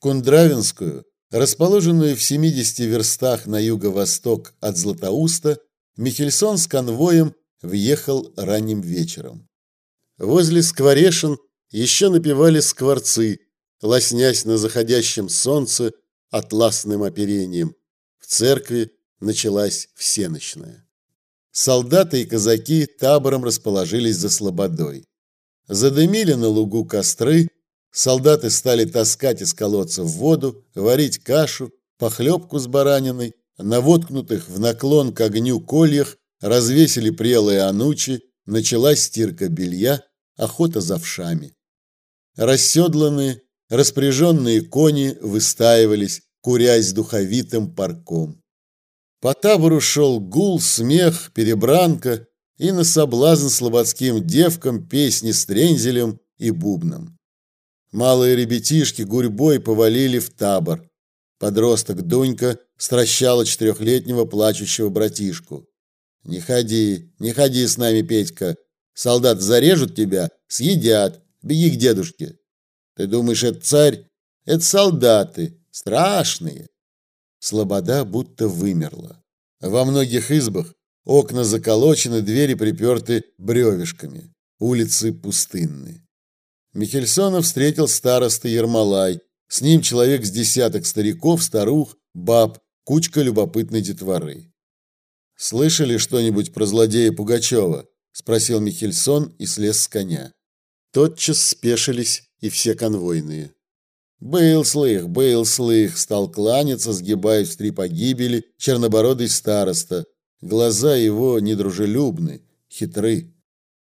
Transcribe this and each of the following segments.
Кундравинскую, расположенную в 70 верстах на юго-восток от Златоуста, Михельсон с конвоем въехал ранним вечером. Возле скворешин еще напевали скворцы, лоснясь на заходящем солнце атласным оперением. В церкви началась всеночная. Солдаты и казаки табором расположились за слободой. Задымили на лугу костры, солдаты стали таскать из колодца в воду, варить кашу, похлебку с бараниной, на воткнутых в наклон к огню кольях развесили прелые анучи, началась стирка белья, охота за вшами. Расседланные, распряженные кони выстаивались, курясь духовитым парком. По табору шел гул, смех, перебранка и на соблазн слободским девкам песни с трензелем и бубном. Малые ребятишки гурьбой повалили в табор. Подросток Дунька стращала четырехлетнего плачущего братишку. «Не ходи, не ходи с нами, Петька. Солдат зарежут тебя, съедят. Беги к дедушке». «Ты думаешь, это царь? Это солдаты, страшные». Слобода будто вымерла. Во многих избах окна заколочены, двери приперты бревешками. Улицы пустынны. Михельсона встретил староста Ермолай. С ним человек с десяток стариков, старух, баб, кучка любопытной детворы. «Слышали что-нибудь про злодея Пугачева?» – спросил Михельсон и слез с коня. Тотчас спешились и все конвойные. «Был слых, был слых!» – стал кланяться, сгибаясь в три погибели, чернобородый староста. Глаза его недружелюбны, хитры.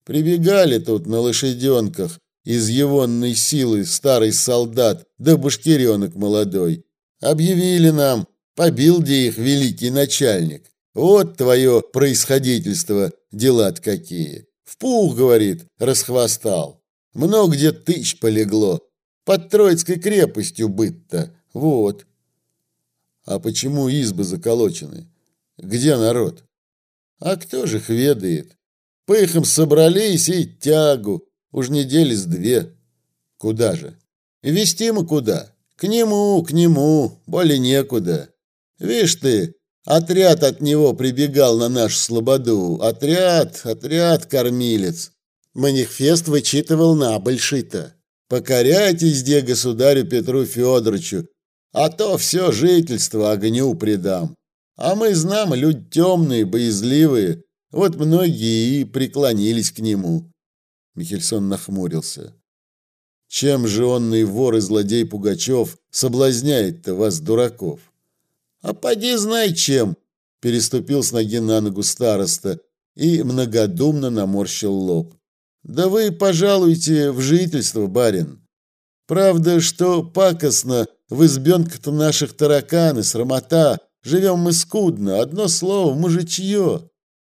Прибегали тут на лошаденках из егонной силы старый солдат да башкиренок молодой. Объявили нам, побил где их великий начальник. Вот твое происходительство, дела-то какие. В пух, говорит, расхвастал. Много где тысяч полегло, под Троицкой крепостью быть-то. Вот. А почему избы заколочены? Где народ? А кто же их ведает? Пыхом собрались и тягу. Уж недели с две. Куда же? Вести мы куда? К нему, к нему. Более некуда. Видишь ты, отряд от него прибегал на нашу слободу. Отряд, отряд, кормилец. Манифест вычитывал на большой-то. Покоряйтесь, где государю Петру Федоровичу, а то все жительство огню предам. А мы знаем, люди темные, боязливые, вот многие и преклонились к нему. Михельсон нахмурился. Чем же онный вор и злодей Пугачев соблазняет-то вас, дураков? А поди знай чем, переступил с ноги на ногу староста и многодумно наморщил лоб. Да вы пожалуйте в жительство, барин. Правда, что пакостно, в избенках-то наших тараканы, срамота, живем мы скудно, одно слово, мужичье.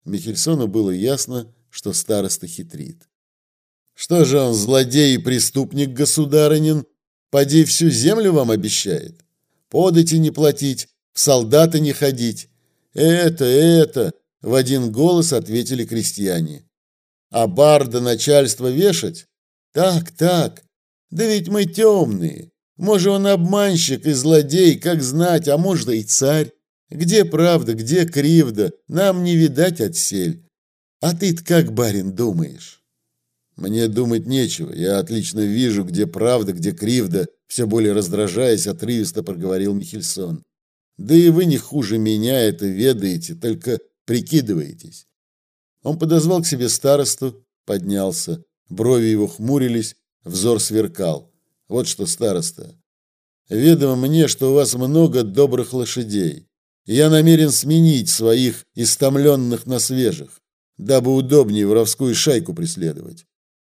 Михельсону было ясно, что староста хитрит. Что же он, злодей и преступник, государынин? Поди всю землю вам обещает? Подати не платить, в солдаты не ходить. Это, это, в один голос ответили крестьяне. А барда начальство вешать? Так, так. Да ведь мы темные. Может, он обманщик и злодей, как знать, а может, и царь. Где правда, где кривда, нам не видать отсель. А ты-то как, барин, думаешь? Мне думать нечего. Я отлично вижу, где правда, где кривда, все более раздражаясь, отрывисто проговорил Михельсон. Да и вы не хуже меня это ведаете, только прикидываетесь. Он подозвал к себе старосту, поднялся. Брови его хмурились, взор сверкал. Вот что, староста. Ведомо мне, что у вас много добрых лошадей. Я намерен сменить своих истомленных на свежих, дабы удобнее воровскую шайку преследовать.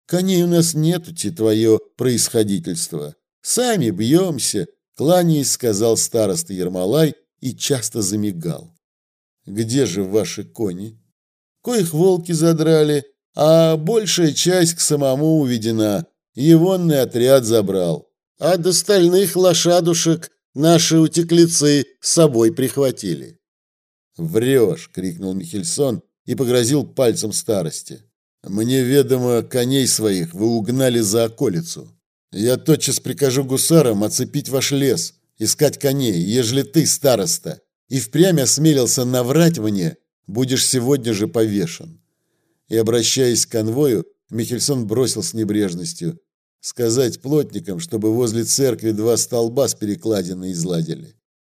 Коней у нас нет, ти твое происходительство. Сами бьемся, кланяясь, сказал староста Ермолай и часто замигал. Где же ваши кони? коих волки задрали, а большая часть к самому уведена. Егонный отряд забрал. А до стальных лошадушек наши утеклицы с собой прихватили. «Врешь!» — крикнул Михельсон и погрозил пальцем старости. «Мне ведомо, коней своих вы угнали за околицу. Я тотчас прикажу гусарам оцепить ваш лес, искать коней, ежели ты, староста, и впрямь осмелился наврать мне, будешь сегодня же повешен». И, обращаясь к конвою, Михельсон бросил с небрежностью сказать плотникам, чтобы возле церкви два столба с перекладиной изладили.